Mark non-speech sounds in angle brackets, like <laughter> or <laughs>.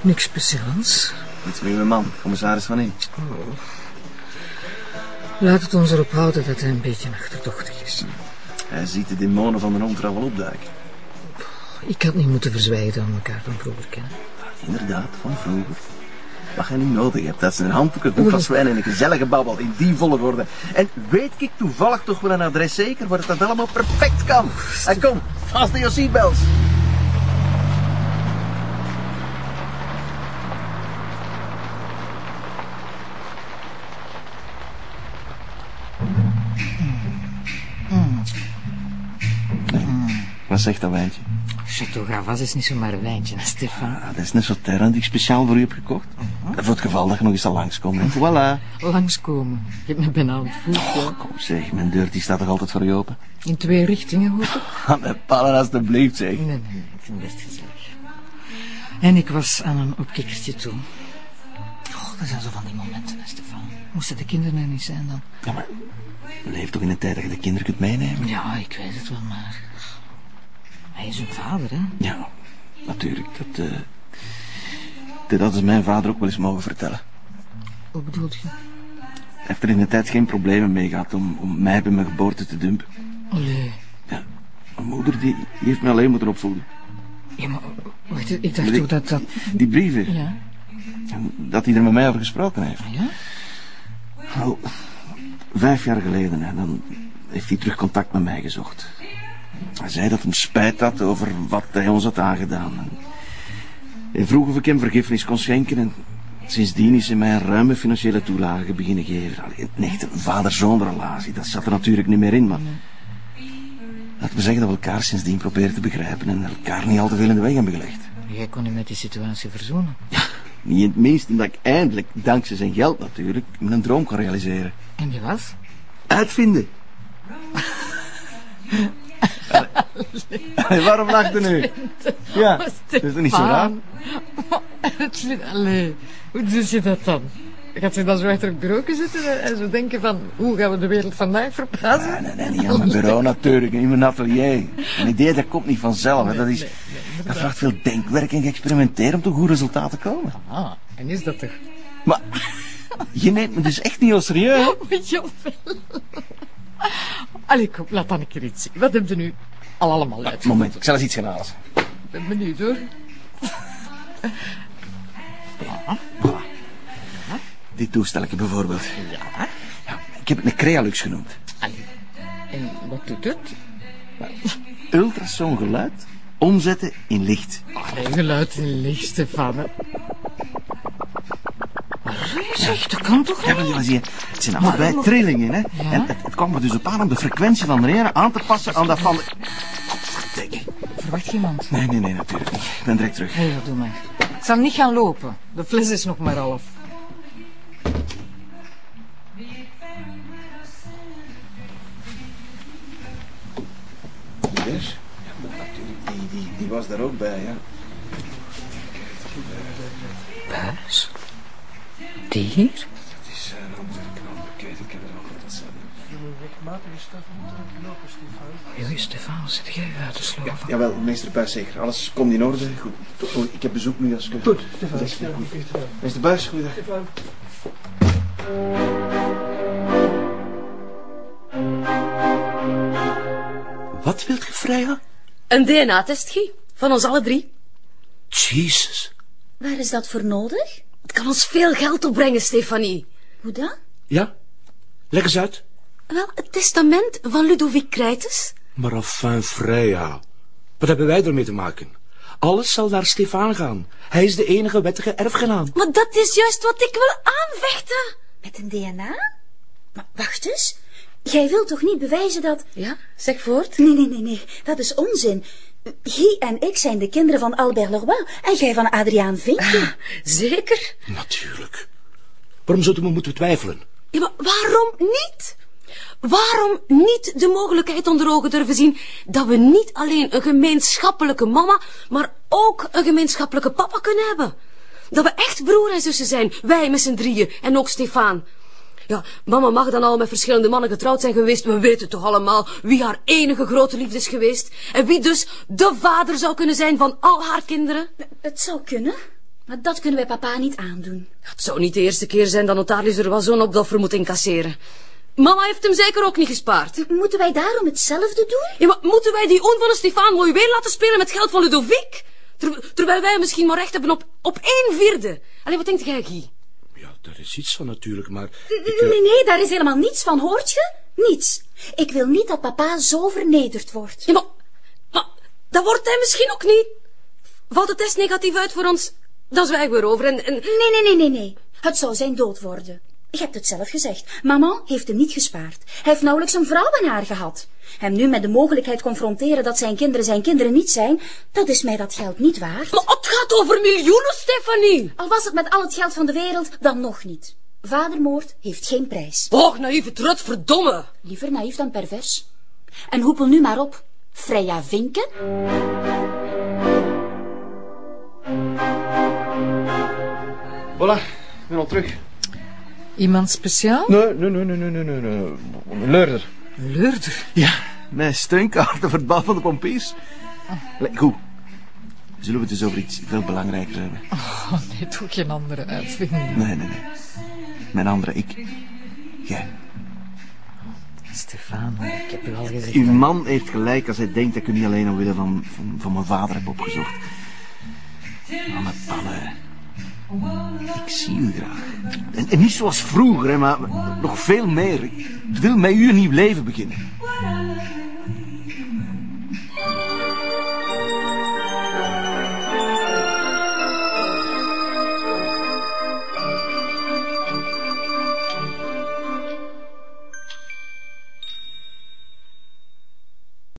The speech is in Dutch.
Niks speciaals. Iets mijn man, commissaris van één. Laat het ons erop houden dat hij een beetje achterdochtig is. Hij ziet de demonen van de ontrouw wel opduiken. Ik had niet moeten verzwijgen dat we elkaar van vroeger kennen. Inderdaad, van vroeger. Wat je nu nodig hebt, dat ze een handboek, een glas wijn en een gezellige babbel in die volgorde. En weet ik toevallig toch wel een adres zeker waar het dat allemaal perfect kan. En kom, vast de seatbelts. Wat zegt dat wijntje? Chateau Gavas is niet zomaar een wijntje, Stefan. Ah, dat is een Sauterre die ik speciaal voor u heb gekocht. Voor het geval dat je nog eens zal langskomen. hè. <laughs> Voilà. Langskomen. Je hebt me bijna aan het voet. Oh, kom zeg, mijn deur die staat toch altijd voor u open? In twee richtingen, hoop ik. <laughs> Mijn pallen alstublieft, zeg. Nee, nee, ik vind het best gezellig. En ik was aan een opkikkertje toe. Oh, dat zijn zo van die momenten, Stefan. Moesten de kinderen er niet zijn dan? Ja, maar leef toch in een tijd dat je de kinderen kunt meenemen? Ja, ik weet het wel, maar... Hij is hun vader, hè? Ja, natuurlijk. Dat, eh dat had mijn vader ook wel eens mogen vertellen. Hoe bedoelt je? Hij heeft er in de tijd geen problemen mee gehad om, om mij bij mijn geboorte te dumpen. Allee. Ja, mijn moeder die, die heeft me alleen moeten opvoeden. Ja, maar wacht, ik dacht toch dat dat... Die brieven, Ja? dat hij er met mij over gesproken heeft. Ja? Wel, vijf jaar geleden, hè, dan heeft hij terug contact met mij gezocht. Hij zei dat hij spijt had over wat hij ons had aangedaan. Hij vroeg of ik hem vergiffenis kon schenken en sindsdien is hij mij een ruime financiële toelage beginnen geven. Allee, Een echte vader-zoon relatie, dat zat er natuurlijk niet meer in, maar... Laten we zeggen dat we elkaar sindsdien proberen te begrijpen en elkaar niet al te veel in de weg hebben gelegd. Jij kon je met die situatie verzoenen. Niet in het minst omdat ik eindelijk, dankzij zijn geld natuurlijk, mijn droom kon realiseren. En die was? Uitvinden. <laughs> Waarom lacht je nu? Ja, dat is niet zo raar? Allee, hoe doe je dat dan? Gaat ze dan zo achter het bureau zitten en- zo denken van... Hoe gaan we de wereld vandaag verplaatsen? Nee, nee, nee, niet aan mijn bureau natuurlijk, in mijn atelier. Een idee dat komt niet vanzelf. Dat, is, dat vraagt veel denkwerk en geëxperimenteerd om tot goede resultaten te komen. Ah, en is dat toch? Maar je neemt me dus echt niet heel serieus. <laughs> Jawel. Allee, kom, laat dan een keer iets zien. Wat hebben ze nu al allemaal uit? Moment, ik zal eens iets gaan halen. Ik ben benieuwd hoor. Dit toestelletje bijvoorbeeld. Ja. Ja, ik heb het een Crealux genoemd. Allee. En wat doet het? Ultrasoon geluid omzetten in licht. Allee, geluid in licht, Stefan. Zeg, dat kan toch Ja, niet? maar zie je, het zijn allebei trillingen, hè. En het, het kwam er dus op aan om de frequentie van de ene aan te passen aan dat van de... Godverdikke. Verwacht iemand? Nee, nee, nee, natuurlijk niet. Ik ben direct terug. Nee, dat doe maar. Ik zal niet gaan lopen. De fles is nog maar half. Yes. Ja, maar die, die, die was daar ook bij, ja. Buis? Die hier? Het is een andere knop. Ik weet, ik heb al wat staan. Joi, Stefan, zit jij uit te sloven? Jawel, meester Buis zeker. Alles komt in orde. Goed. Oh, ik heb bezoek nu als ik... Goed, Stefan. Meester Buis, goeiedag. Wat wilt ge vrijen? Een DNA-test, Guy. Van ons alle drie. Jezus. Waar is dat voor nodig? Het kan ons veel geld opbrengen, Stefanie. Hoe dan? Ja? Leg eens uit. Wel, het testament van Ludovic Krijtes. Maar enfin, Freya. Wat hebben wij ermee te maken? Alles zal naar Stefan gaan. Hij is de enige wettige erfgenaam. Maar dat is juist wat ik wil aanvechten. Met een DNA? Maar wacht eens. Jij wilt toch niet bewijzen dat... Ja, zeg voort. Nee, nee, nee, nee. Dat is onzin. Guy en ik zijn de kinderen van Albert Leroy en jij van Adriaan Vinkje. Zeker? Natuurlijk. Waarom zouden we moeten twijfelen? Ja, maar waarom niet? Waarom niet de mogelijkheid onder ogen durven zien dat we niet alleen een gemeenschappelijke mama, maar ook een gemeenschappelijke papa kunnen hebben? Dat we echt broer en zussen zijn, wij met z'n drieën en ook Stefan. Ja, mama mag dan al met verschillende mannen getrouwd zijn geweest. We weten toch allemaal wie haar enige grote liefde is geweest. En wie dus de vader zou kunnen zijn van al haar kinderen. Het zou kunnen, maar dat kunnen wij papa niet aandoen. Het zou niet de eerste keer zijn dat notaris er wel zo'n opdoffer moet incasseren. Mama heeft hem zeker ook niet gespaard. Moeten wij daarom hetzelfde doen? Ja, maar moeten wij die oon van Stefan mooi weer laten spelen met geld van Ludovic? Ter- terwijl wij misschien maar recht hebben op, op één vierde. Allee, wat denkt jij, Guy? Daar is iets van natuurlijk, maar... Ik, Nee, eh, nee, nee, daar is helemaal niets van, hoort je? Niets. Ik wil niet dat papa zo vernederd wordt. Ja, maar, maar dat wordt hij misschien ook niet. Valt de test negatief uit voor ons, dan zwijgen we erover. En, en... Nee, nee, nee, nee, nee. Het zou zijn dood worden. Je hebt het zelf gezegd. Maman heeft hem niet gespaard. Hij heeft nauwelijks een vrouw aan haar gehad. Hem nu met de mogelijkheid confronteren dat zijn kinderen zijn kinderen niet zijn, dat is mij dat geld niet waard. Maar het gaat over miljoenen, Stefanie. Al was het met al het geld van de wereld, dan nog niet. Vadermoord heeft geen prijs. Och, naïeve trut, verdomme. Liever naïef dan pervers. En hoepel nu maar op. Freya Vinken? Voilà, ik ben al terug. Iemand speciaal? Nee, nee, nee, nee, nee, nee, nee, nee. Een leurder. Leurder. Ja, mijn steunkaarten voor het bal van de pompiers. Goed. Zullen we het dus over iets veel belangrijkers hebben? Oh nee, doe geen andere uitvinding. Nee, nee, nee. Mijn andere ik. Jij. Stefan, ik heb u al gezegd. Uw man heeft gelijk als hij denkt dat ik u niet alleen omwille van, van, van mijn vader heb opgezocht. Maar met pannen. Ik zie u graag. En, en niet zoals vroeger, maar nog veel meer. Ik wil met u een nieuw leven beginnen.